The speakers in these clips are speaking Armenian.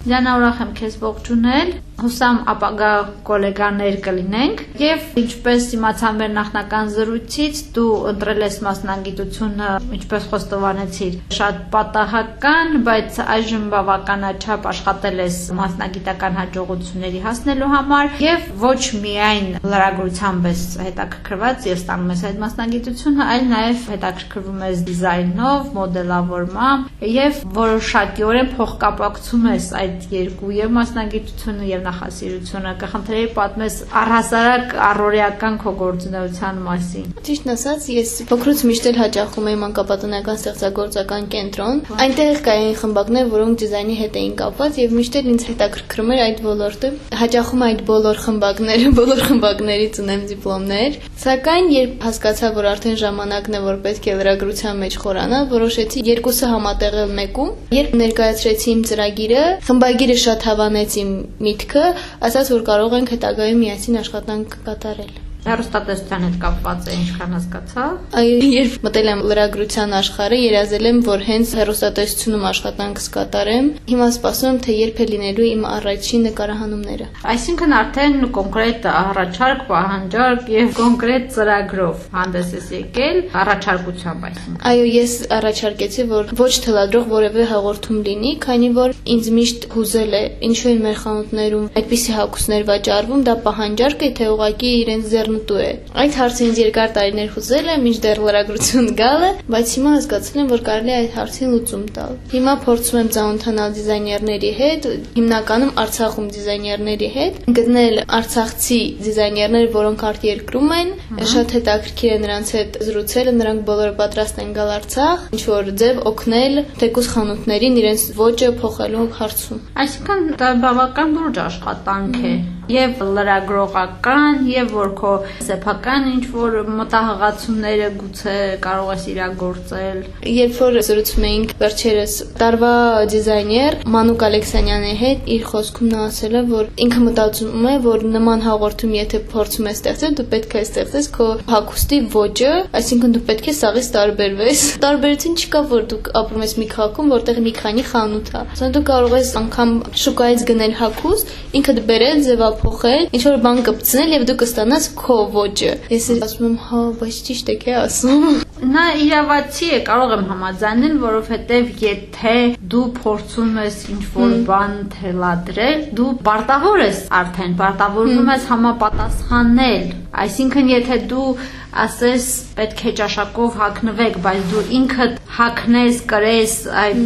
Դիանա ուրախ եմ քեզ ողջունել հուսամ ապագա գոլեգաներ կլինենք եւ ինչպես իմացա մեր նախնական զրույցից դու ընտրել ես մասնագիտությունը ինչպես խոստովանեցիր շատ պատահական բայց այժմ բավականաչափ աշխատել ես մասնագիտական հաջողությունների հասնելու համար եւ ոչ միայն լրագրությամբ ես հետաքրքրված եւ ստանում ես այդ մասնագիտությունը այլ նաեւ հետաքրքրվում ես դիզայնով մոդելավորմամբ եւ որոշակիորեն փոխկապակցում ես այդ երկու եւ մասնագիտությունը եւ նախասիրությունը, կխնդրեի պատմես առհասարակ առօրեական քո գործունեության մասին։ Ճիշտն ասած, ես փոքրուց միշտ էլ հաճախում եմ մանկապատանեկան ստեղծագործական կենտրոն։ Այնտեղ կային խմբակներ, որոնք դիզայնի հետ էին կապված եւ միշտ էլ ինձ հետաքրքրում էր այդ ոլորտը։ Հաճախում այդ բոլոր խմբակները, բոլոր խմբակներից ունեմ դիպլոմներ, սակայն երբ հասկացա, որ արդեն ժամանակն է, որ պետք է լրագրության մեջ խորանալ, որոշեցի երկուսը համատեղել մեկում։ Երբ ներկայացրեցի իմ ծրագիրը, խմբագիրը շատ հավանեց իմ միտքը միտքը, ասաց որ կարող ենք հետագայում միասին աշխատանք կատարել։ Հերոստատեսության հետ կապված է ինչքան հասկացա։ երբ մտել եմ լրագրության աշխարհը, երազել եմ, որ հենց հերոստատեսությունում աշխատանք կկատարեմ։ Հիմա սպասում եմ, թե երբ է լինելու իմ առաջին նկարահանումները։ Այսինքն արդեն կոնկրետ առաջարկ, պահանջարկ եւ կոնկրետ ծրագրով հանդես ես եկել առաջարկությամբ այսինքն։ Այո, ես առաջարկեցի, որ ոչ թելադրող որևէ հաղորդում լինի, քանի որ ինձ միշտ հուզել է ինչու են մեր խանութներում այդպիսի հագուստներ վաճառվում, դա պահանջարկ է, թե ուղղակի իրենց ձեռ ձեռնտու է։ Այդ հարցը ինձ երկար տարիներ հուզել է, մինչդեռ լրագրություն գալը, բայց հիմա հասկացել եմ, որ կարելի է այդ հարցին լուծում տալ։ Հիմա փորձում եմ ծանոթանալ դիզայներների հետ, հիմնականում Արցախում դիզայներների հետ, գտնել արցախցի դիզայներներ, որոնք արտերկրում են, շատ հետաքրքիր է նրանց հետ զրուցելը, նրանք բոլորը պատրաստ են գալ Արցախ, ինչ որ ձև օգնել թեկուս խանութներին իրենց ոճը փոխելու հարցում։ Այսինքն դա բավական լուրջ աշխատանք է եւ լրագրողական եւ որ քո սեփական ինչ որ մտահղացումները գուցե կարող ես իրագործել երբ որ զրուցում էինք վերջերս տարվա դիզայներ Մանուկ Ալեքսանյանի հետ իր խոսքում նա ասել է որ ինքը մտածում է որ նման հաղորդում եթե փորձում ես ստեղծել դու պետք է ստեղծես քո հագուստի ոճը այսինքն դու պետք է սաղից տարբերվես տարբերություն չկա որ դու ապրում ես մի քաղաքում որտեղ մի քանի խանութ է ասեն դու կարող ես անգամ շուկայից գնել հագուստ ինքդ բերել ձևափոխել փոխել, ինչ որ բան կպցնել եւ դու կստանաս քո ոճը։ Ես ասում եմ, հա, բայց ճիշտ է ասում։ Նա իրավացի է, կարող եմ համաձայնել, որովհետեւ եթե դու փորձում ես ինչ որ բան թելադրել, դու պարտավոր ես արդեն, պարտավորվում ես համապատասխանել։ Այսինքն, եթե դու ասես պետք է ճաշակով հակնվեք, բայց դու ինքդ հակնես, կրես այդ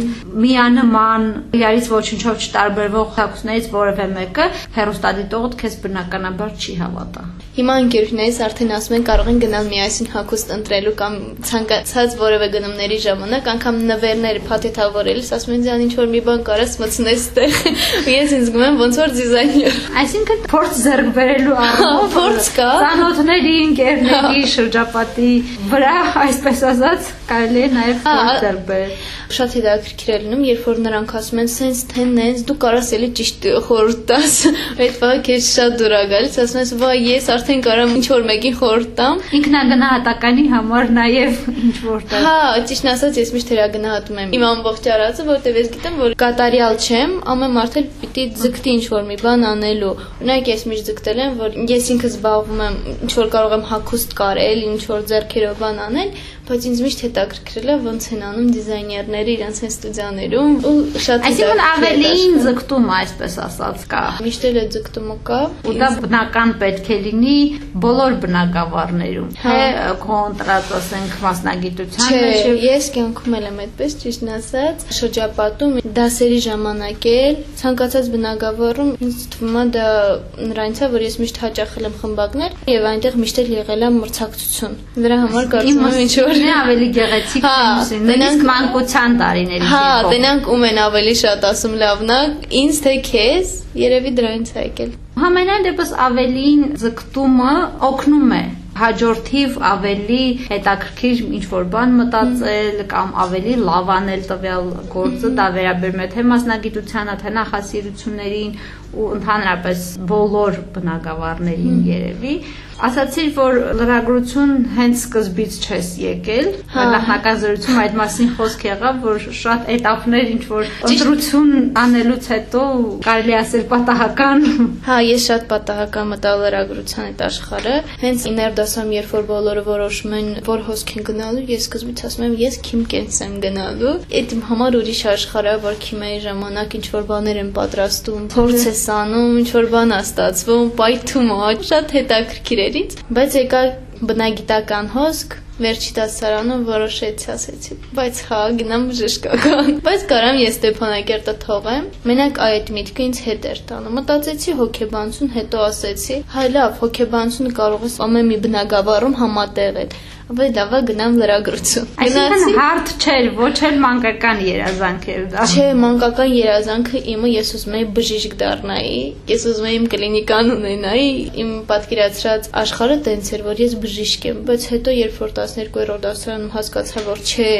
միանման իրարից ոչնչով չտարբերվող հակուսներից որևէ մեկը, հերոստատիտողդ քեզ բնականաբար չի հավատա։ Հիմա ընկերուներս արդեն ասում են կարող են գնալ միասին հագուստ ընտրելու կամ ցանկացած որևէ գնումների ժամանակ անգամ նվերներ փաթեթավորելիս ասում են ձյան ինչ որ մի բան կարաս մտցնես տեղ։ Ես ինձ զգում եմ ոնց որ դիզայներ։ Այսինքն փորձ ձեռք բերելու առումով փորձ կա։ Ծանոթների, ընկերների շրջապատի վրա, այսպես ասած, կարելի է նաև փորձ ձեռք բերել շատ հետաքրքիր է լինում, երբ որ նրանք ասում են սենց թե նենց, դու կարաս էլի ճիշտ խորհուրդ տաս։ Այդ բանը քեզ շատ դուր է գալիս, ասում ես, «Վայ, ես արդեն կարամ ինչ որ մեկին խորհուրդ տամ»։ Ինքնագնահատականի համար նաև ինչ որ տա։ Հա, ճիշտն ասած, ես միշտ հրագնահատում եմ իմ ամբողջ արածը, որտեղ ես գիտեմ, որ կատարյալ չեմ, ամեն մարդ էլ պիտի ձգտի ինչ որ մի բան անելու։ Օրինակ ես միշտ ձգտել եմ, որ ես ինքս զբաղվում եմ, ինչ որ կարող եմ հագուստ կարել, ինչ որ ձեռքերով բան անել, բայց ինձ միշտ հետաքրքրել է ոնց են անում դիզայներները իրենց են ստուդիաներում ու շատ Այսինքն ավելին ձգտում այսպես ասած կա։ Միշտ էլ է ձգտումը կա։ Ու դա բնական պետք է լինի բոլոր բնակավարներում։ Թե կոնտրաստ ասենք մասնագիտության մեջ։ Չէ, ես կյանքում եմ այդպես ճիշտ ասած, շրջապատում դասերի ժամանակ էլ ցանկացած բնակավարում ինձ թվում է դա նրանից է, որ ես միշտ հաճախել եմ խմբակներ եւ այնտեղ միշտ էլ եղել է մրցակցություն։ Դրա համար կարծում եմ ինչ որ Ուրն է ավելի գեղեցիկ մյուսին, նույնիսկ մանկության տարիների Հա, տենանք ում են ավելի շատ ասում լավն է, ինձ թե քեզ, երևի դրանից է եկել։ Համենայն դեպս ավելին ձգտումը օգնում է հաջորդիվ ավելի հետաքրքիր ինչ որ բան մտածել կամ ավելի լավ անել տվյալ գործը, դա վերաբերում է թե մասնագիտությանը, թե նախասիրություններին ու ընդհանրապես բոլոր բնակավարներին երևի Ասացիր, որ լրագրություն հենց սկզբից չես եկել։ հա, հա։ Նախնական զրույցում այդ մասին խոսք եղավ, որ շատ этаպներ ինչ որ ընտրություն անելուց հետո կարելի ասել պատահական։ Հա, ես շատ պատահական մտա լրագրության այդ աշխարհը։ Հենց իներ դասում, երբ որ բոլորը որոշում են, որ հոսք են գնալու, ես սկզբից ասում եմ, ես քիմ կենս եմ գնալու։ Այդ իմ համար ուրիշ աշխարհ է, որ քիմայի ժամանակ ինչ որ բաներ եմ պատրաստում, փորձ ես անում, ինչ որ բան է ստացվում, պայթում է, շատ հետաքրքիր է ինձ, բայց եկա բնագիտական հոսք Վերջի դասարանում որոշեցի, ասեցի, բայց հա, գնամ բժշկական։ Բայց կարամ ես Ստեփանակերտը թողեմ։ Մենակ այդ միտքը ինձ հետ էր տանում։ Մտածեցի հոգեբանություն, հետո ասեցի, հայ լավ, հոգեբանությունը կարող ես ամեն մի բնակավարում համատեղել բայց լավա գնամ լրագրություն։ Այսինքն հարթ չէր, ոչ էլ մանկական երազանք էր դա։ Չէ, մանկական երազանքը իմը ես ուզում եի բժիշկ դառնայի, ես ուզում եի իմ կլինիկան ունենայի, իմ պատկերացրած աշխարհը տենց էր, որ ես բժիշկ եմ, բայց հետո երբ որ 12-րդ դասարանում հասկացա, որ չէ,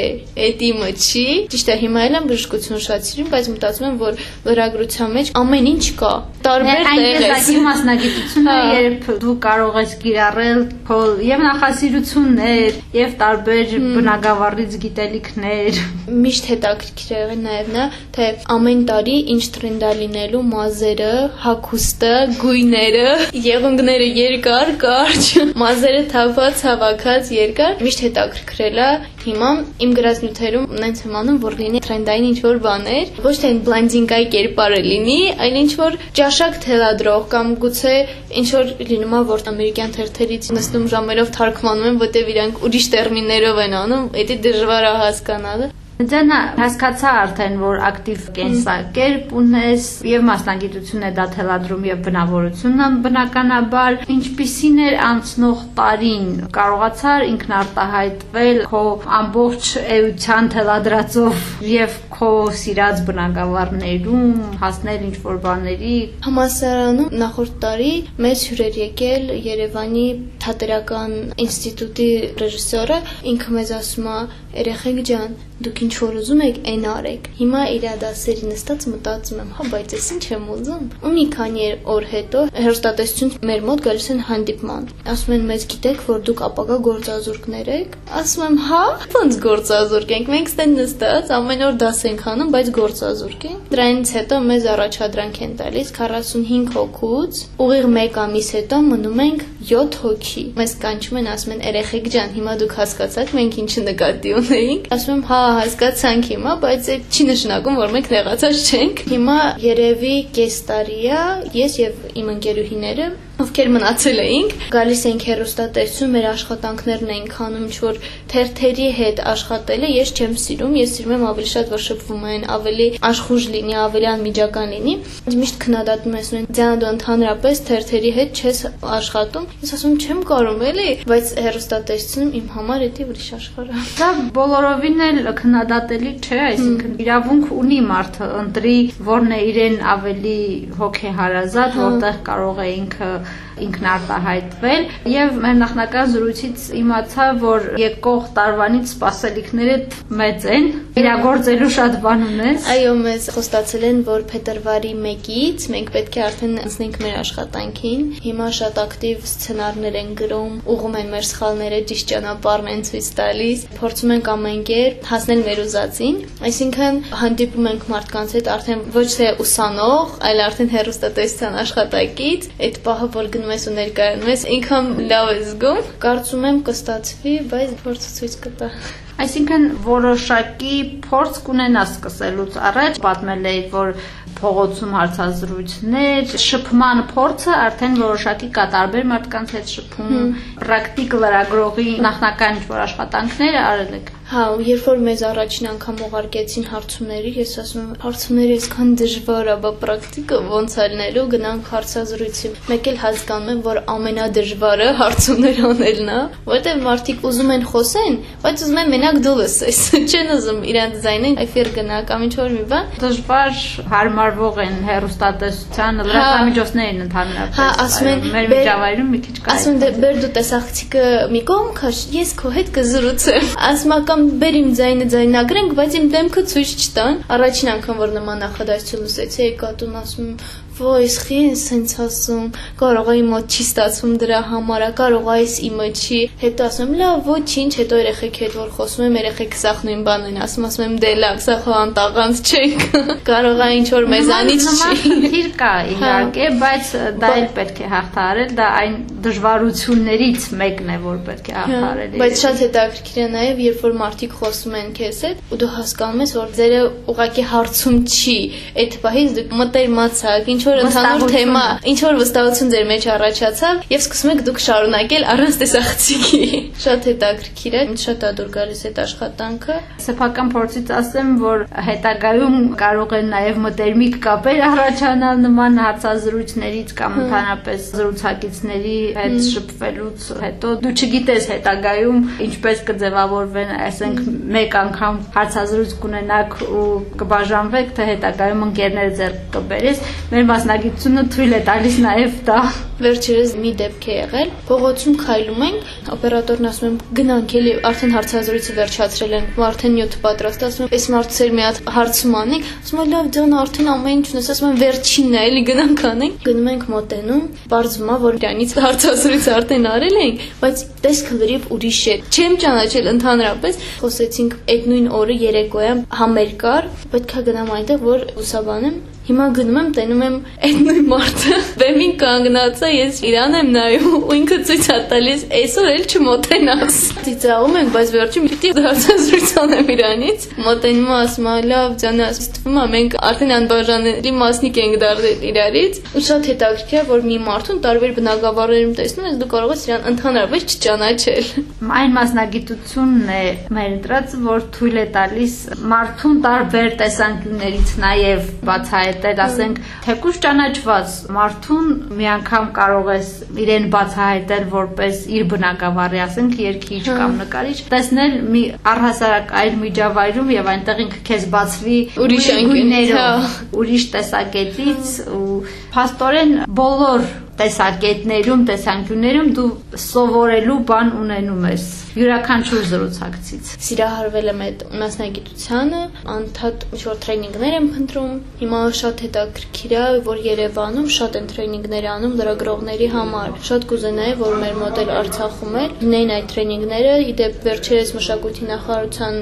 այդ իմը չի, ճիշտ է, հիմա էլ եմ բժշկություն շատ սիրում, բայց մտածում եմ, որ լրագրության մեջ ամեն ինչ կա։ Տարբեր տեղ է։ Այս մասնագիտությունը, հա։ երբ դու կարող ես կիրառել քո եւ նախասիրություններ գիտելիքներ եւ տարբեր բնակավարից գիտելիքներ։ Միշտ հետաքրքիր է եղել նաեւ նա, թե ամեն տարի ինչ տրենդա լինելու մազերը, հագուստը, գույները, եղունգները երկար, կարճ, մազերը թափած, հավաքած, երկար, միշտ հետաքրքրել է Հիմա իմ գրածնյութերում նենց եմ անում, որ լինի տրենդային ինչ-որ բաներ, ոչ թե բլանդինգայի կերպարը լինի, այլ ինչ-որ ճաշակ թելադրող կամ գուցե ինչ-որ լինում է, որ ամերիկյան թերթերից նստում ժամերով թարգմանում են, որտեվ իրանք ուրիշ տերմիններով են անում, դա դժվար է հասկանալը։ Ձենա հասկացա արդեն, որ ակտիվ կենսակերպ ունես եւ մասնագիտություն է դա թելադրում եւ բնավորությունն բնականաբար ինչպիսին էր անցնող տարին կարողացար ինքնարտահայտվել քո ամբողջ էության թելադրածով եւ քո սիրած բնակավարներում հասնել ինչ որ բաների համասարանում նախորդ տարի մեծ հյուրեր եկել Երևանի թատերական ինստիտուտի ռեժիսորը ինքը մեզ ասում է երեխեք ջան դուք ինչ որ ուզում եք, այն արեք։ Հիմա իր դասերի նստած մտածում եմ, հա, բայց ես ինչ եմ ուզում։ Ու մի քանի օր հետո հերոստատեսություն մեր մոտ գալիս են հանդիպման։ Ասում են, մեզ գիտեք, որ դուք ապագա գործազուրկներ եք։ Ասում եմ, հա, ո՞նց գործազուրկ ենք։ Մենք ստեն նստած ամեն օր դաս ենք անում, բայց գործազուրկ ենք։ Դրանից հետո մեզ առաջադրանք են տալիս 45 հոգուց, ուղիղ 1 ամիս հետո մնում ենք 7 հոգի։ Մեզ կանչում են, ասում են, երեխեք ջան, հիմա դուք հասկացաք մենք ինչ նկատի ունեինք։ Ասում եմ, հա, հասկացանք հիմա, բայց այդ չի նշանակում, որ մենք նեղացած չենք։ Հիմա երևի կես տարի է, ես եւ իմ ընկերուհիները ովքեր մնացել էինք, գալիս էինք հերոստատեսում, մեր աշխատանքներն էինք անում, ինչ որ թերթերի հետ աշխատելը ես չեմ սիրում, ես սիրում եմ ավելի շատ որ շփվում են, ավելի աշխուժ լինի, ավելի անմիջական լինի։ միշտ քննադատում ես նույն ձյան դու ընդհանրապես թերթերի հետ չես աշխատում։ Ես ասում չեմ կարող էլի, բայց հերոստատեսությունում իմ համար դա ուրիշ աշխարհ է։ Դա բոլորովին էլ քննադատելի չէ, այսինքն իրավունք ունի մարդը ընտրի, որն է իրեն ավելի հոգեհարազատ, հա։ որտեղ կարող է ինքը ինքնարտահայտվել եւ մեր նախնական զրույցից իմացա, որ եկող տարվանից սպասելիքները մեծ են։ Իրագործելու շատ բան ունես։ Այո, մեզ խոստացել են, որ փետրվարի 1-ից մենք պետք է արդեն անցնենք մեր աշխատանքին։ Հիմա շատ ակտիվ սցենարներ են գրում, ուղում են մեր սխալները ճիշտ ճանապարհն են ցույց տալիս, փորձում ենք ամեն կերպ հասնել մեր ուզածին։ Այսինքն հանդիպում ենք մարդկանց հետ արդեն ոչ թե ուսանող, այլ արդեն հերոստատեսության աշխատակից։ Այդ պահը, որ գնում ես ու ներկայանում ես, ինքան լավ ես զգում։ Կարծում եմ կստացվի, բայց փորձը ցույց կտա։ Այսինքն որոշակի փորձ կունենա սկսելուց առաջ պատմել էի, որ փողոցում հարցազրույցներ, շփման փորձը արդեն որոշակի կա տարբեր մարդկանց հետ շփում, պրակտիկ լրագրողի նախնական ինչ-որ աշխատանքները արել եք։ Հա, երբ որ մեզ առաջին անգամ ուղարկեցին հարցումների, ես ասում եմ, հարցումները այսքան դժվար է, բա պրակտիկը ոնց է լինելու, գնանք հարցազրույցի։ Մեկ էլ հասկանում եմ, որ ամենադժվարը հարցումներ անելն է, որտեղ մարդիկ ուզում են խոսեն, բայց ուզում են մենակ դու լսես։ Չեն ուզում իրանց ձայնին այֆեր գնա կամ ինչ որ մի բան։ Դժվար հարմարվող են հերոստատեսության լրատվամիջոցներին ընդհանրապես։ Հա, ասում են մեր միջավայրում մի քիչ կա։ Ասում են բեր դու տեսախցիկը մի կողմ քաշ, ես քո հետ կզրուցեմ։ Ասում ակամ բեր իմ ձայնը ձայնագրենք, բայց իմ դեմքը ցույց չտան։ Առաջին անգամ որ նման նախադասություն լսեցի, եկա տուն ասում Ոյ, սխի են սենց ասում, կարող է իմոտ չի ստացվում դրա համար, կարող է այս իմը չի։ Հետո ասում լավ, ոչինչ, հետո երեխեք հետ որ խոսում եմ, երեխեք սախ նույն բանն են ասում, ասում եմ, դե լավ, սա խո անտաղանց չենք։ Կարող է ինչ որ մեզանից չի։ Խնդիր կա իհարկե, բայց դա էլ պետք է հաղթահարել, դա այն դժվարություններից մեկն է, որ պետք է հաղթահարել։ Բայց շատ հետաքրքիր է նաև, երբ որ մարդիկ խոսում են քեզ հետ, ու դու հասկանում ես, որ ձերը ուղակի հարցում չի, այդ պահից դուք մտերմացաք, ինչ որ ընդհանուր թեմա, ինչ որ վստահություն ձեր մեջ առաջացավ եւ սկսում եք դուք շարունակել առանց տեսախցիկի։ Շատ հետաքրքիր է, ինձ շատ է դուր գալիս այդ աշխատանքը։ Սեփական փորձից ասեմ, որ հետագայում կարող են նաև մտերմիկ կապեր առաջանալ նման հարցազրույցներից կամ ընդհանրապես զրուցակիցների հետ շփվելուց հետո դու չգիտես հետագայում ինչպես կձևավորվեն, այսինքն մեկ անգամ հարցազրույց կունենաք ու կբաժանվեք, թե հետագայում ընկերներ ձեռք կբերես։ Մեր մասնագիտությունը թույլ է տալիս նաև դա։ Վերջերս մի դեպք է եղել։ Փողոցում քայլում ենք, օպերատորն ասում եմ գնանք էլի արդեն հարցազրույցը վերջացրել են, արդեն 7 պատրաստ ասում եմ, այս մարդուցեր մի հատ հարցում անենք, ասում եմ լավ դոն արդեն ամեն ինչ ունես, ասում եմ վերջինն է, էլի գնանք անենք։ Գնում ենք մոտենում, բարձվում է, որ դրանից հարցազրույցը արդեն արել ենք, բայց տեսքը լրիվ ուրիշ է։ Չեմ ճանաչել ընդհանրապես, խոսեցինք այդ նույն օրը երեկոյան համեր կար, պետքա գնամ այնտեղ, որ ուսաբանեմ Հիմա գնում եմ, տենում եմ այդ նույն մարդը, բեմին կանգնած է, ես իրան եմ նայում ու ինքը ցույց է տալիս, այսօր էլ չմոտենաս։ Դիծաղում ենք, բայց վերջին պիտի դարձածրույց անեմ իրանից։ Մոտենում ասում եմ, լավ, ջանաս, ստվում է մենք արդեն անբաժանելի մասնիկ ենք դարձել իրարից։ Ու շատ հետաքրքիր է, որ մի մարդուն տարբեր բնակավարներում տեսնում ես, դու կարող ես իրան ընդհանրապես չճանաչել։ Այն մասնագիտությունն է մեր դրած, որ թույլ է տալիս մարդուն տարբեր տեսանկյուններից նաև բացահայտ հետել, ասենք, թեկուզ ճանաչված մարդուն մի անգամ կարող ես իրեն բացահայտել որպես իր բնակավարի, ասենք, երկիչ կամ նկարիչ, տեսնել մի առհասարակ այլ միջավայրում եւ այնտեղ ինքը քեզ բացվի ուրիշ անկյուններով, ուրիշ տեսակետից ու փաստորեն բոլոր տեսակետներում, տեսանկյուններում դու սովորելու բան ունենում ես յուրաքանչյուր զրուցակցից։ Սիրահարվել եմ այդ մասնագիտությանը, անդադ ինչ-որ տրեյնինգներ եմ փնտրում։ Հիմա շատ հետաքրքիր է, որ Երևանում շատ են տրեյնինգներ անում լրագրողների համար։ Շատ կուզենայի, որ մեր մոդել Արցախում էլ լինեին այդ տրեյնինգները։ Իդեպ վերջերս մշակույթի նախարարության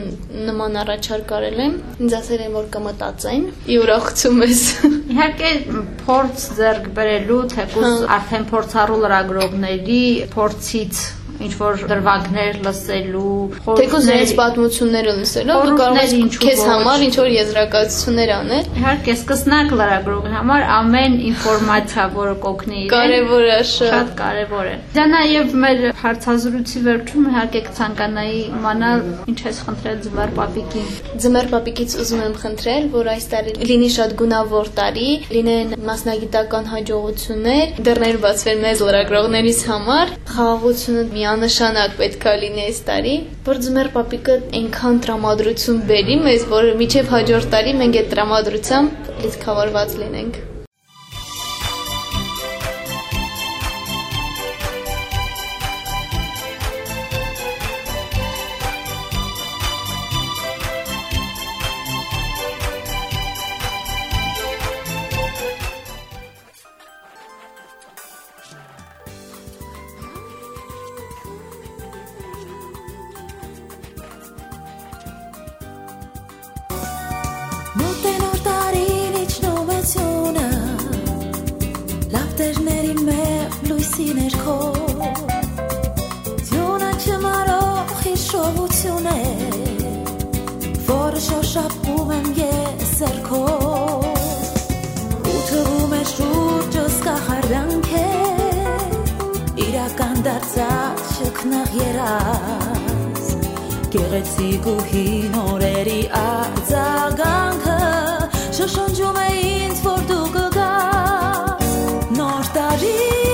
նման առաջարկ արել եմ։ Ինձ ասել են, որ կմտածեն։ Ի ուրախություն ես։ Իհարկե փորձ ձեռք բերելու, թեկուզ արդեն փորձառու լրագրողների փորձից ինչ որ դրվագներ լսելու, թեկուզ իրենց պատմությունները լսելու, դու կարող ես քեզ համար ինչ որ եզրակացություններ անել։ Իհարկե, սկսնակ լրագրողի համար ամեն ինֆորմացիա, որը կօգնի իրեն, կարևոր է շատ կարևոր է։ Դա նաև մեր հարցազրույցի վերջում իհարկե կցանկանայի իմանալ ինչ ես խնդրել Ձմեռ պապիկին։ Ձմեռ պապիկից ուզում եմ խնդրել, որ այս տարի լինի շատ գունավոր տարի, լինեն մասնագիտական հաջողություններ, դռներ բացվեն մեզ լրագրողներից համար, խաղաղությունը մի միանշանակ պետքա լինի այս տարի, որ ձմեռ պապիկը այնքան տրամադրություն բերի մեզ, որ միջև հաջորդ տարի մենք այդ տրամադրությամբ լիցքավորված լինենք։ նոր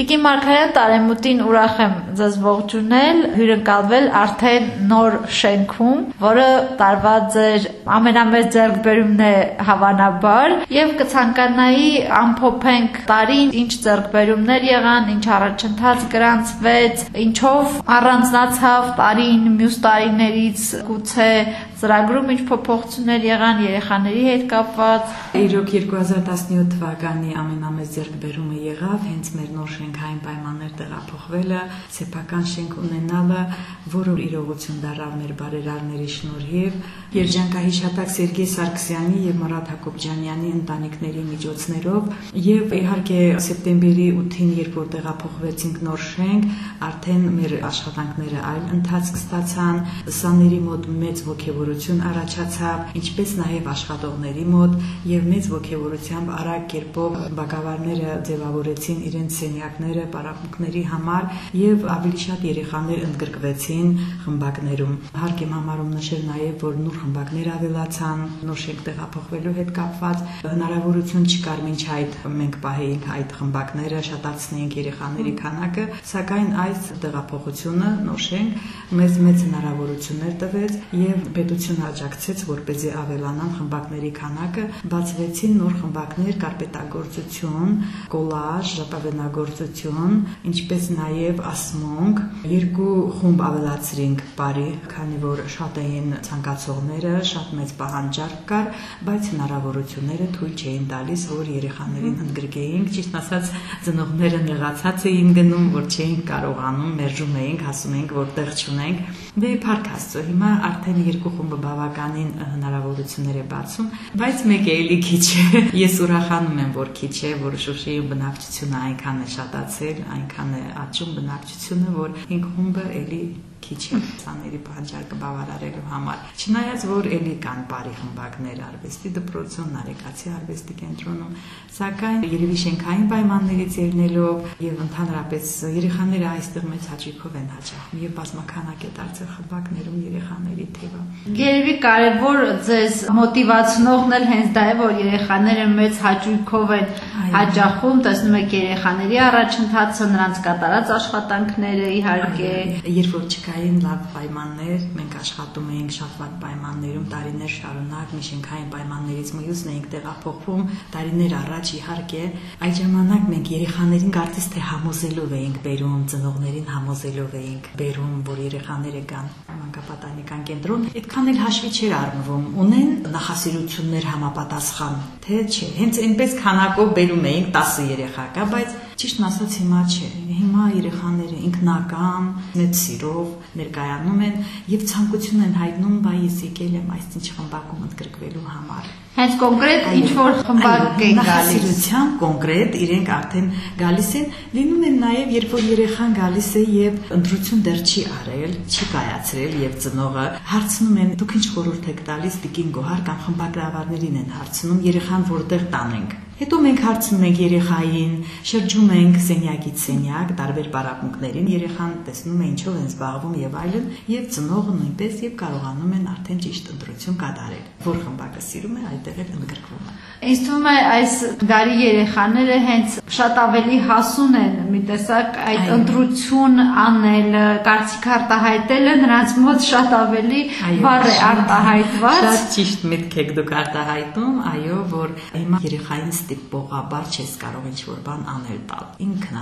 Տիկին Մարգարետ Տարեմուտին ուրախ եմ ձեզ ողջունել, հյուրընկալվել արդեն նոր շենքում, որը տարվա ձեր ամենամեծ ձեռքբերումն է հավանաբար, եւ կցանկանայի ամփոփենք տարին, ինչ ձեռքբերումներ եղան, ինչ առաջընթաց գրանցվեց, ինչով առանձնացավ տարին մյուս տարիներից, գուցե ծրագրում ինչ փոփոխություններ եղան երեխաների հետ կապված։ Իրոք 2017 թվականի ամենամեծ ձեռքբերումը եղավ հենց մեր նոր շենքային պայմաններ տեղափոխվելը, սեփական շենք ունենալը, որը իրողություն դարավ մեր բարերարների շնորհիվ, երջանկահիշատակ Սերգեյ Սարգսյանի եւ Մարատ Հակոբյանյանի ընտանիքների միջոցներով եւ իհարկե սեպտեմբերի 8-ին, երբ որ տեղափոխվեցինք նոր շենք, արդեն մեր աշխատանքները այլ ընթացք ստացան, սաների մոտ մեծ ողջավորություն առաջացավ, ինչպես նաև աշխատողների մոտ եւ մեծ ոգևորությամբ արագ կերպով բակավարները ձևավորեցին իրենց սենյակները պարապմունքների համար եւ ավելի շատ երեխաներ ընդգրկվեցին խմբակներում։ Հարկ եմ համարում նշել նաև, որ նոր խմբակներ ավելացան, նոր շենք տեղափոխվելու հետ կապված հնարավորություն չկար մինչ այդ մենք պահեինք այդ խմբակները, շատացնեինք երեխաների քանակը, սակայն այս տեղափոխությունը նոր շենք մեզ մեծ հնարավորություններ տվեց եւ պետ պետությունը աջակցեց, որ เป զի ավելանան խմբակների քանակը, բացվեցին նոր խմբակներ կարպետագործություն, կոլաժ, ժապավենագործություն, ինչպես նաև ասմունք։ Երկու խումբ ավելացրինք բարի, քանի որ շատ էին ցանկացողները, շատ մեծ պահանջարկ կար, բայց հնարավորությունները թույլ չէին տալիս, որ երեխաներին ընդգրկեինք, ճիշտ ասած, ծնողները նեղացած էին գնում, որ չէին կարողանում, մերժում էինք, ասում էինք, որ տեղ չունենք։ Փառք Աստծո, հիմա արդեն երկու խումբը բավականին հնարավորություններ է բացում, բայց մեկը էլի քիչ է։ Ես ուրախանում եմ, որ քիչ է, որ Շուշիի բնակչությունը այնքան է շատացել, այնքան է աճում բնակչությունը, որ 5 խումբը էլի քիչ է ցաների բանջարկը բավարարելու համար։ Չնայած որ ելի կան բարի խմբակներ արվեստի դպրոցում, Նարեկացի արվեստի կենտրոնում, սակայն երևի շենքային պայմաններից ելնելով եւ ընդհանրապես երեխաները այստեղ մեծ հաճույքով են հաճախում եւ բազմականակ է դարձել խմբակներում երեխաների թիվը։ Երևի կարևոր ձեզ մոտիվացնողն էլ հենց դա է, որ երեխաները մեծ հաճույքով են հաճախում, տեսնում եք երեխաների առաջընթացը, նրանց կատարած աշխատանքները իհարկե։ Երբ որ չկա շենքային լավ պայմաններ, մենք աշխատում էինք շատ վատ պայմաններում տարիներ շարունակ, մի շենքային պայմաններից մյուսն էինք տեղափոխվում տարիներ առաջ իհարկե, այդ ժամանակ մենք երեխաներին կարծես թե համոզելով էինք բերում, ծնողներին համոզելով էինք բերում, որ երեխաները կան մանկապատանեկան կենտրոն, այդքան էլ հաշվի չէր առնվում։ Ունեն նախասիրություններ համապատասխան, թե չէ։ Հենց այնպես քանակով բերում էինք 10 երեխա բայց Ճիշտն ասած հիմա չէ։ Հիմա երեխաները ինքնական, մեծ սիրով ներկայանում են եւ ցանկություն են հայտնում, բայ ես եկել եմ այս ինչ խմբակում ընդգրկվելու համար։ Հենց կոնկրետ ինչ որ խմբակ են գալիս։ Նախասիրության կոնկրետ իրենք արդեն գալիս են, լինում են նաև երբ որ երեխան գալիս է եւ ընտրություն դեռ չի արել, չի կայացրել եւ ծնողը հարցնում են դուք ինչ խորհուրդ եք տալիս տիկին Գոհար կամ խմբագրավարներին են հարցնում երեխան որտեղ տանենք Հետո մենք հարցնում ենք երեխային, շրջում ենք սենյակից սենյակ, տարբեր պարապմունքներին, երեխան տեսնում է ինչով են զբաղվում եւ այլն, եւ ծնողը նույնպես եւ կարողանում են արդեն ճիշտ ընտրություն կատարել։ Որ խմբակը սիրում է, այդտեղ էլ ընդգրկվում է։ Ինձ թվում է այս դարի երեխաները հենց շատ ավելի հասուն են մի տեսակ այդ ընտրություն անել, կարծիք արտահայտելը նրանց մոտ շատ ավելի վառ է արտահայտված։ Շատ ճիշտ միտք եք դուք արտահայտում, այո, որ հիմա երեխային ստիպողաբար չես կարող ինչ-որ բան անել տալ։ Ինքն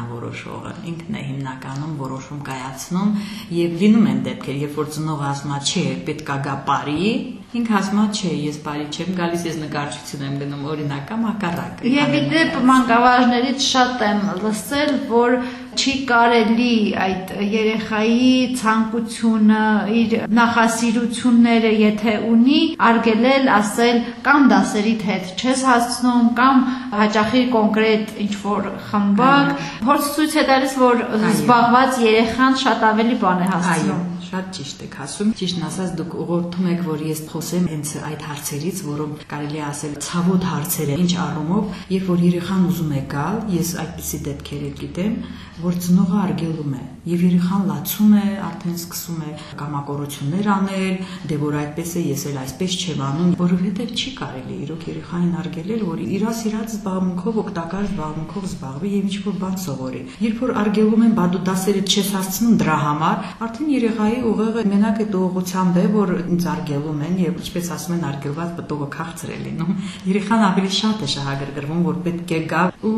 որոշողը, ինքն է հիմնականում որոշում կայացնում եւ լինում են դեպքեր, երբ որ ծնողը ասում է, չէ, պետքա գա բարի, ինքը ասում է, չէ, ես բարի չեմ գալիս, ես նկարչություն եմ գնում, օրինակ, կամ հակառակը։ Եվ իդեպ մանկավարժներից շատ եմ լսել, որ չի կարելի այդ երեխայի ցանկությունը, իր նախասիրությունները, եթե ունի, արգելել, ասել կամ դասերիդ հետ չես հասցնում, կամ հաճախի կոնկրետ ինչ որ խմբակ, փորձ ցույց է տալիս, որ զբաղված երեխան շատ ավելի բան է հասցնում։ Այո Շատ ճիշտ եք ասում։ Ճիշտն ասած դուք ուղղորդում եք, որ ես խոսեմ հենց այդ հարցերից, որոնք կարելի ասել ցավոտ հարցեր են։ Ինչ առումով, երբ որ երեխան ուզում է գալ, ես այդպիսի դեպքեր գիտեմ, որ ծնողը արգելում է եւ երեխան լացում է, արդեն սկսում է կամակորություններ անել, դե որ այդպես է, ես էլ այսպես չեմ անում, որովհետեւ չի կարելի իրոք երեխային արգելել, որ իրա սիրած զբաղմունքով օգտակար զբաղմունքով զբաղվի եւ ինչ-որ բան սովորի։ Երբ որ արգելում են, բա դու դասերը չես հասցնում դրա համար, արդեն երեխայի ուղեղը մենակ այդ ուղղությամբ է, որ ինձ արգելում են եւ ինչպես ասում են արգելված պտուղը քաղցր է լինում։ Երեխան ավելի շատ է շահագրգռվում, որ պետք է գա ու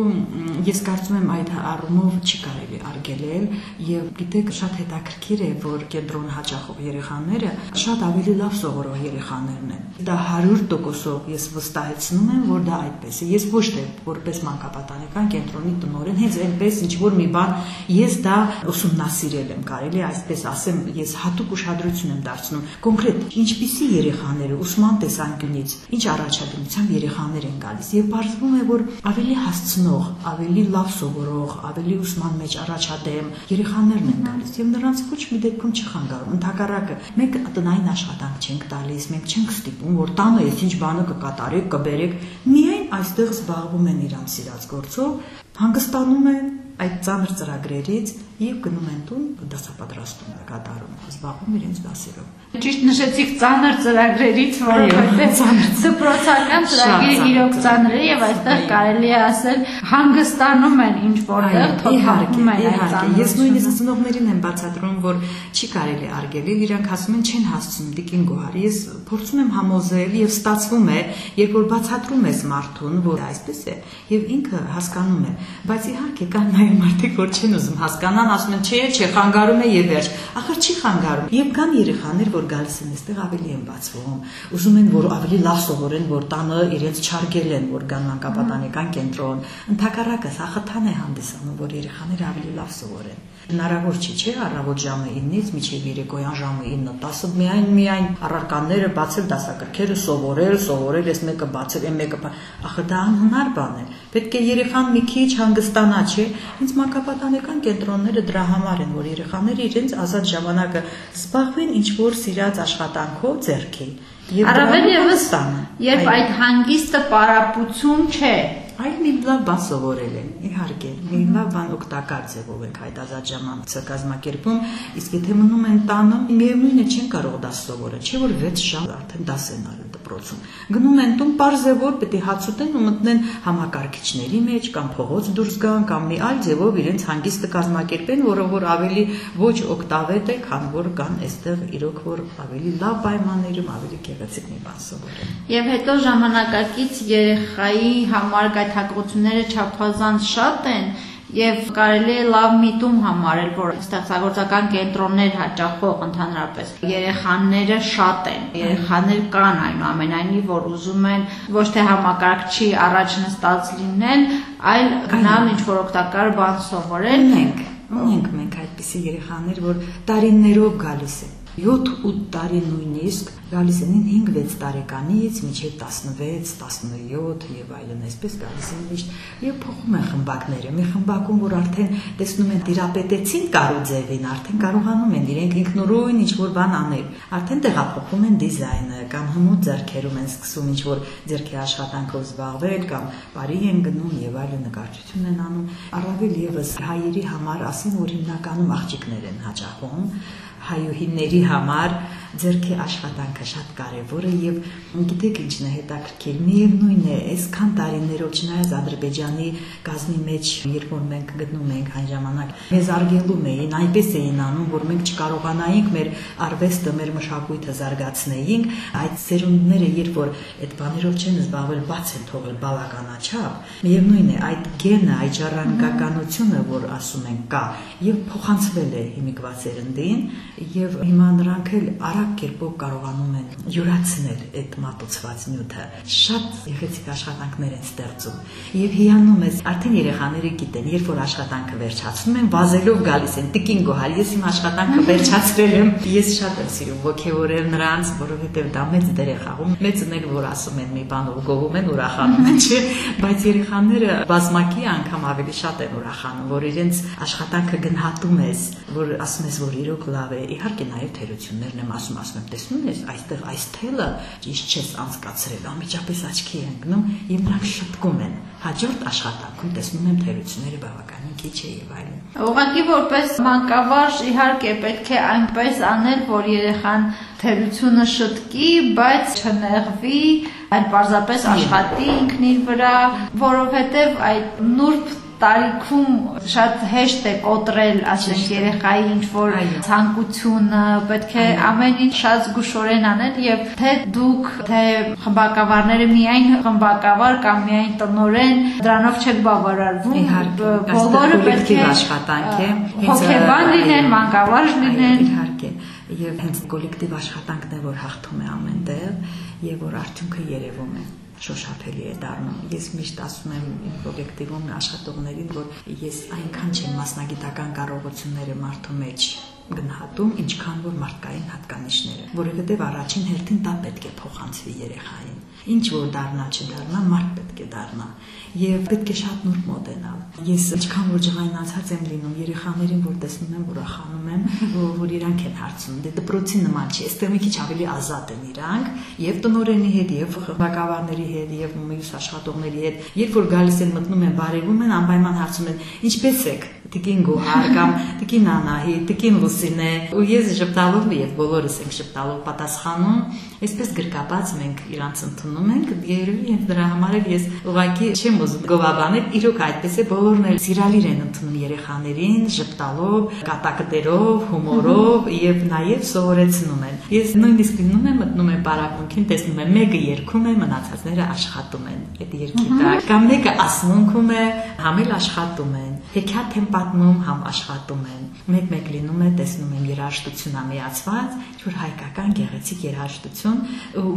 ես կարծում եմ այդ առումով չի կարելի արգելել եւ գիտեք շատ հետաքրքիր է որ կենտրոն հաճախող երեխաները շատ ավելի լավ սովորող երեխաներն են դա 100%-ով ես վստահեցնում եմ որ դա այդպես է ես ոչ թե որպես մանկապատանեկան կենտրոնի տնօրեն հենց այնպես ինչ որ մի բան ես դա ուսումնասիրել եմ կարելի այսպես ասեմ ես հատուկ ուշադրություն եմ դարձնում կոնկրետ ինչպիսի երեխաները ուսման տեսանկյունից ինչ առաջադիմությամբ երեխաներ են գալիս եւ բարձվում է որ ավելի հասցնող ավելի լավ սովորող ավելի ուսման մեջ առաջադեմ երեխաներն են գալիս եւ նրանց ոչ մի դեպքում չխանգարում ընդհակառակը մենք տնային աշխատանք չենք տալիս մենք չենք ստիպում որ տանը ես ինչ բանը կկատարեք կբերեք միայն այստեղ զբաղվում են իրանց սիրած գործով հանգստանում են այդ ծանր ծրագրերից եւ գնում են տուն դասապատրաստում կատարում, զբաղվում իրենց դասերով։ Ճիշտ նշեցիք ծանր ծրագրերից, որովհետեւ դպրոցական ծրագիրը իրոք ծանր է եւ այստեղ կարելի է ասել հանգստանում են ինչ որտեղ թողարկում են այդ ծանր։ Ես նույնիսկ ծնողներին եմ բացատրում, որ չի կարելի արգելել, իրանք ասում են չեն հասցնում դիկին գոհար։ Ես փորձում եմ համոզել եւ ստացվում է, երբ որ բացատրում ես մարդուն, որ այսպես է եւ ինքը հասկանում է, բայց իհարկե կան նաեւ մարդիկ, որ չեն ուզում հասկանան Անգամ ասում են, չէ, չէ, խանգարում է եւ վերջ։ Ախր չի խանգարում։ Եվ կան երեխաներ, որ գալիս են այստեղ ավելի են բացվում։ Ուզում են, որ ավելի լավ սովորեն, որ տանը իրենց չարգել են, որ գան մանկապատանեկան կենտրոն։ Ընթակառակը սա խթան է հանդիսանում, որ երեխաները ավելի լավ սովորեն։ Հնարավոր չի, չէ, առավոտ ժամը 9-ից մինչև երեկոյան ժամը 9-10-ը միայն միայն առարկաները բացել դասակրքերը սովորել, սովորել, ես մեկը բացել, այն մեկը ախր դա անհնար բան է։ Պետք է երեխան մի քիչ հանգստանա, չէ։ Ինձ մանկապատանեկան կենտրոնները դրա համար են, որ երեխաները իրենց ազատ ժամանակը զբաղվեն ինչ որ սիրած աշխատանքով ձեռքին։ առավել եւս երբ այդ հանգիստը պարապություն չէ, այլ մի լավ բան սովորել են։ Իհարկե, մի լավ բան օգտակար ձևով ենք այդ ազատ ժամանցը կազմակերպում, իսկ եթե մնում են տանը, միևնույնն է չեն կարող դա սովորել, չէ՞ որ 6 ժամ արդեն դաս են արել դպրոցում։ Գնում են տուն, parzevor պետք է հաց ուտեն ու մտնեն համակարգիչների մեջ կամ փողոց դուրս գան կամ մի այլ ձևով իրենց հանգիստը կազմակերպեն, որը որ ավելի ոչ օգտավետ է, քան որ կան այստեղ իրոք որ ավելի լավ պայմաններում ավելի գեղեցիկ մի բան սովորեն։ Եվ հետո ժամանակակից երեխայի համար այդ հակրությունները չափազանց շատ են եւ կարելի է լավ միտում համարել, որ ստեղծագործական կենտրոններ հաճախող ընդհանրապես երեխաները շատ են, երեխաներ կան այնուամենայնիվ, որ ուզում են ոչ թե համակարգչի առաջ նստած լինել, այլ գնալ ինչ-որ օգտակար բան սովորել։ Ունենք, ունենք մենք այդպիսի երեխաներ, որ տարիներով գալիս են 7-8 տարի նույնիսկ գալիս են 5-6 տարեկանից մինչև 16, 17 եւ այլն, այսպես գալիս են միշտ եւ փոխում են խմբակները։ Մի խմբակում, որ արդեն տեսնում են դիրապետեցին կարուձևին, արդեն կարողանում են իրենք ինքնուրույն ինչ-որ բան անել։ Արդեն տեղափոխում են դիզայնը կամ հմուտ ձեռքերում են սկսում ինչ-որ ձեռքի աշխատանքով զբաղվել կամ բարի են գնում եւ այլն նկարչություն են անում։ Առավել եւս հայերի համար ասեմ, որ հիմնականում աղջիկներ են հաճախում հայուհիների համար ձերքի աշխատանքը շատ կարևոր է եւ գիտեք ինչն է հետաքրքիր միևնույն է այսքան տարիներով չնայած ադրբեջանի գազի մեջ երբ որ մենք գտնում ենք այն ժամանակ մեզ արգելում էին այնպես էին անում որ մենք չկարողանայինք մեր արվեստը մեր մշակույթը զարգացնեինք այդ ծերունդները երբ որ այդ բաներով չեն զբաղվել բաց են թողել բալականաչափ միևնույն է այդ գենը այդ ժառանգականությունը որ ասում են կա եւ փոխանցվել է հիմիկված երնդին եւ հիմա նրանք էլ արագ կերպով կարողանում են յուրացնել այդ մատուցված նյութը։ Շատ գեղեցիկ աշխատանքներ են ստեղծում եւ հիանում ես արդեն երեխաները գիտեն, երբ որ աշխատանքը վերջացնում են, վազելով գալիս են տիկին գոհար, ես իմ աշխատանքը վերջացրել եմ։ Ես շատ եմ սիրում ողջևորել նրանց, որովհետեւ դա մեծ դեր է խաղում։ Մեծն էլ որ ասում են մի բանով գովում են, ուրախանում են, չէ՞, բայց երեխաները բազմակի անգամ ավելի շատ են ուրախանում, որ իրենց աշխատանքը գնահատում ես, որ ասում ես, որ իրոք լավ է, իհարկե նաև թերություններն եմ ասում, ասում եմ, տեսնում ես, այստեղ այս թելը ճիշտ չես անցկացրել, անմիջապես աչքի են գնում եւ նրանք շտկում են։ Հաջորդ աշխատանքում տեսնում եմ թերությունները բավականին քիչ է եւ այլն։ Ուղղակի որպես մանկավարժ իհարկե պետք է այնպես անել, որ երեխան թերությունը շտկի, բայց չնեղվի, այլ պարզապես աշխատի ինքնին վրա, որովհետև այդ նուրբ տարիքում շատ հեշտ է կոտրել, ասենք երեխայի ինչ որ ցանկությունը, պետք է ամեն ինչ շատ զգուշորեն անել եւ թե դուք, թե խմբակավարները միայն խմբակավար կամ միայն տնորեն դրանով չեք բավարարվում։ Բոլորը պետք է աշխատանք է։ Հոգեբան լինեն, մանկավարժ լինեն։ Իհարկե եւ հենց կոլեկտիվ աշխատանքն է որ հաղթում է ամենտեղ եւ որ արդյունքը երևում է շոշափելի է դառնում։ Ես միշտ ասում եմ իմ կոլեկտիվում աշխատողներին, որ ես այնքան չեմ մասնագիտական կարողությունները մարդու մեջ գնահատում, ինչքան որ մարդկային հատկանիշները, որովհետև առաջին հերթին դա պետք է փոխանցվի երեխային։ Ինչ որ դառնա, չդառնա, մարդ պետք է դառնա եւ պետք է շատ նուրբ մոտենալ։ Ես ինչքան որ ջղայնացած եմ լինում երեխաներին, որ տեսնում եմ, ուրախանում եմ, որ, որ իրանք են հարցնում։ Դե դպրոցի նման չի, այստեղ մի քիչ ավելի ազատ են իրանք եւ տնորենի հետ եւ ղեկավարների հետ եւ մյուս աշխատողների հետ։ Երբ որ գալիս են մտնում են, բարևում են, անպայման հարցում են. «Ինչպե՞ս եք» տիկին Գոհար կամ տիկին Անահի, տիկին Լուսինե, ու ես շփտալով եւ բոլորս ենք շփտալով պատասխանում, այսպես գրկապած մենք իրանց ընդունում ենք, երևի եւ դրա համար էլ ես ուղղակի չեմ ուզում գովաբանել, իրոք այդպես է բոլորն էլ սիրալիր են ընդունում երեխաներին, շփտալով, կատակտերով, հումորով եւ նաեւ սովորեցնում են։ Ես նույնիսկ լինում եմ մտնում եմ պարակունքին, տեսնում եմ մեկը երգում է, մնացածները աշխատում են այդ երգի տակ, կամ մեկը ասմունքում է, համ էլ աշխատում են։ Հեքիաթ են պատմում, համ աշխատում են։ Մեկ-մեկ լինում է, տեսնում եմ երաժշտությունա միացված, ինչ-որ հայկական գեղեցիկ երաժշտություն,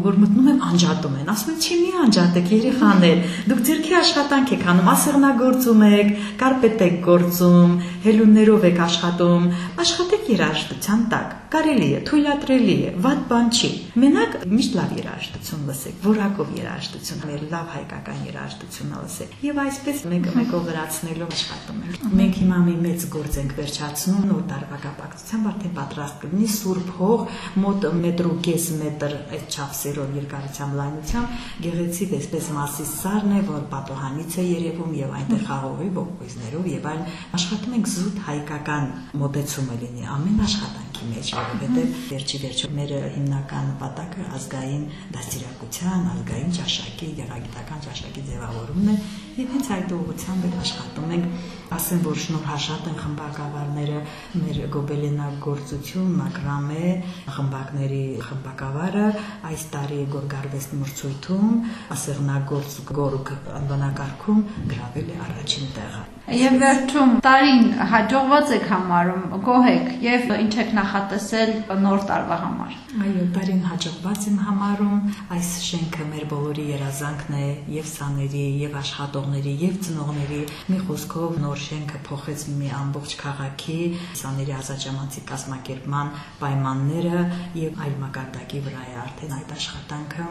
որ մտնում եմ անջատում են։ Ասում են, չի մի անջատեք երեխաներ, դուք ձերքի աշխատանք եք անում, ասեղնագործում եք, կարպետ եք գործում, հելուններով եք աշխատում, աշխատեք երաժշտության տակ կարելի է, թույլատրելի է, վատ բան չի։ Մենակ միշտ լավ երաժշտություն լսեք, որակով երաժշտություն, մեր լավ հայկական երաժշտությունը լսեք։ Եվ այսպես մեկը մեկով վրացնելով աշխատում ենք։ Մենք հիմա մի մեծ գործ ենք վերջացնում, նոր տարվա կապակցությամբ արդեն պատրաստ կլինի Սուրբ Հող, մոտ մետրո կես մետր այդ չափսերով երկարությամբ լայնությամբ, գեղեցիկ այսպես մասիս սարն է, որ պատոհանից է երևում եւ այնտեղ խաղողի ողբույզներով եւ այլն աշխատում ենք զուտ հայկական մոտեցումը լինի ամեն աշխատանքի մեջ, որովհետև վերջի վերջո մեր հիմնական նպատակը ազգային դաստիարակության, ազգային ճաշակի, գեղագիտական ճաշակի ձևավորումն է, եւ հենց այդ ուղղությամբ էլ աշխատում ենք ասեմ որ շնորհաշատ են խմբակավարները մեր գոբելենագործություն մակրամե խմբակների խմբակավարը այս տարի գորգարվեստ մրցույթում ասեղնագործ գորգ անվանակարգում գրավել է առաջին տեղը Եվ վերջում տարին հաջողված եք համարում, գոհ եք եւ ինչ եք նախատեսել նոր տարվա համար։ Այո, տարին հաջողված եմ համարում։ Այս շենքը մեր բոլորի երազանքն է եւ սաների, եւ աշխատողների, եւ ծնողների։ Մի խոսքով նոր շենքը փոխեց մի ամբողջ քաղաքի սաների ազատժամանցի կազմակերպման պայմանները եւ այլ մակարդակի վրա է արդեն այդ աշխատանքը։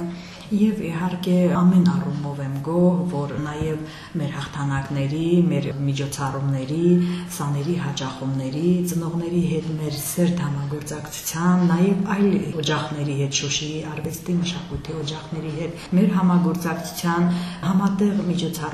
Եվ իհարկե ամեն առումով եմ գոհ, որ նաեւ մեր հաղթանակների, մեր միջոցառումների, սաների հաճախումների, ծնողների հետ մեր սերտ համագործակցության, նաև այլ օջախների հետ Շուշիի արվեստի մշակույթի օջախների հետ մեր համագործակցության համատեղ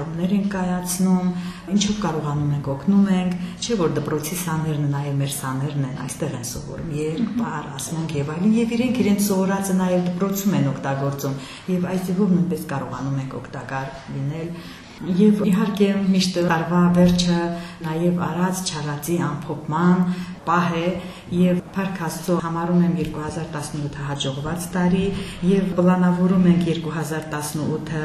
միջոցառումներ են կայացնում, ինչով կարողանում ենք օգնում ենք, չէ որ դպրոցի սաներն նաև մեր սաներն են, այստեղ են սովորում երգ, բար, ասմունք եւ այլն, եւ իրենք իրենց սովորածը նաև դպրոցում են օգտագործում եւ այս ձևով նույնպես կարողանում ենք օգտակար լինել Եվ իհարկե միշտ տարվա վերջը նաև արած չարածի ամփոփման պահ է եւ Փարք Աստծո համարում եմ 2017-ը հաջողված տարի եւ պլանավորում ենք 2018-ը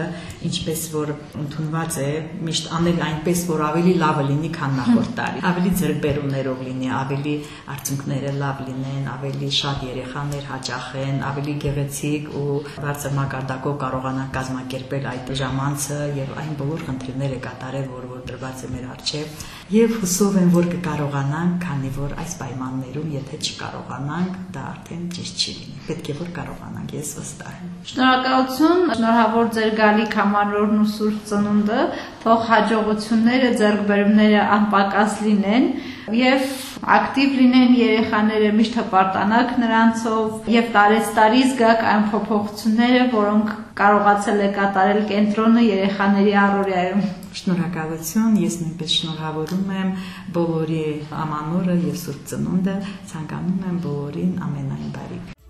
ինչպես որ ընդունված է միշտ անել այնպես որ ավելի լավը լինի քան նախորդ տարի ավելի ձեռբերումներով լինի ավելի արդյունքները լավ լինեն ավելի շատ երեխաներ հաճախեն ավելի գեղեցիկ ու բարձր մակարդակով կարողանան կազմակերպել այդ ժամանցը եւ այն բոլոր խնդիրները կատարել որ որ դրված է մեր առջև եւ հուսով եմ որ կկարողանանք քանի որ այս պայմաններում եթե չկարողանանք, դա արդեն ճիշտ չի լինի։ Պետք է որ կարողանանք, ես վստահ եմ։ Շնորհակալություն, շնորհավոր ձեր գալիք համարորն ու սուրբ ծնունդը, թող հաջողությունները, ձեռքբերումները անպակաս լինեն եւ ակտիվ լինեն երեխաները միշտ հպարտանակ նրանցով եւ տարեց տարի զգաք այն փոփոխությունները, որոնք կարողացել է կատարել կենտրոնը երեխաների առօրյայում։ Շնորհակալություն, ես նույնպես շնորհավորում եմ բոլորի ամանորը եւ Սուրբ Ծնունդը, ցանկանում եմ բոլորին ամենայն բարիք։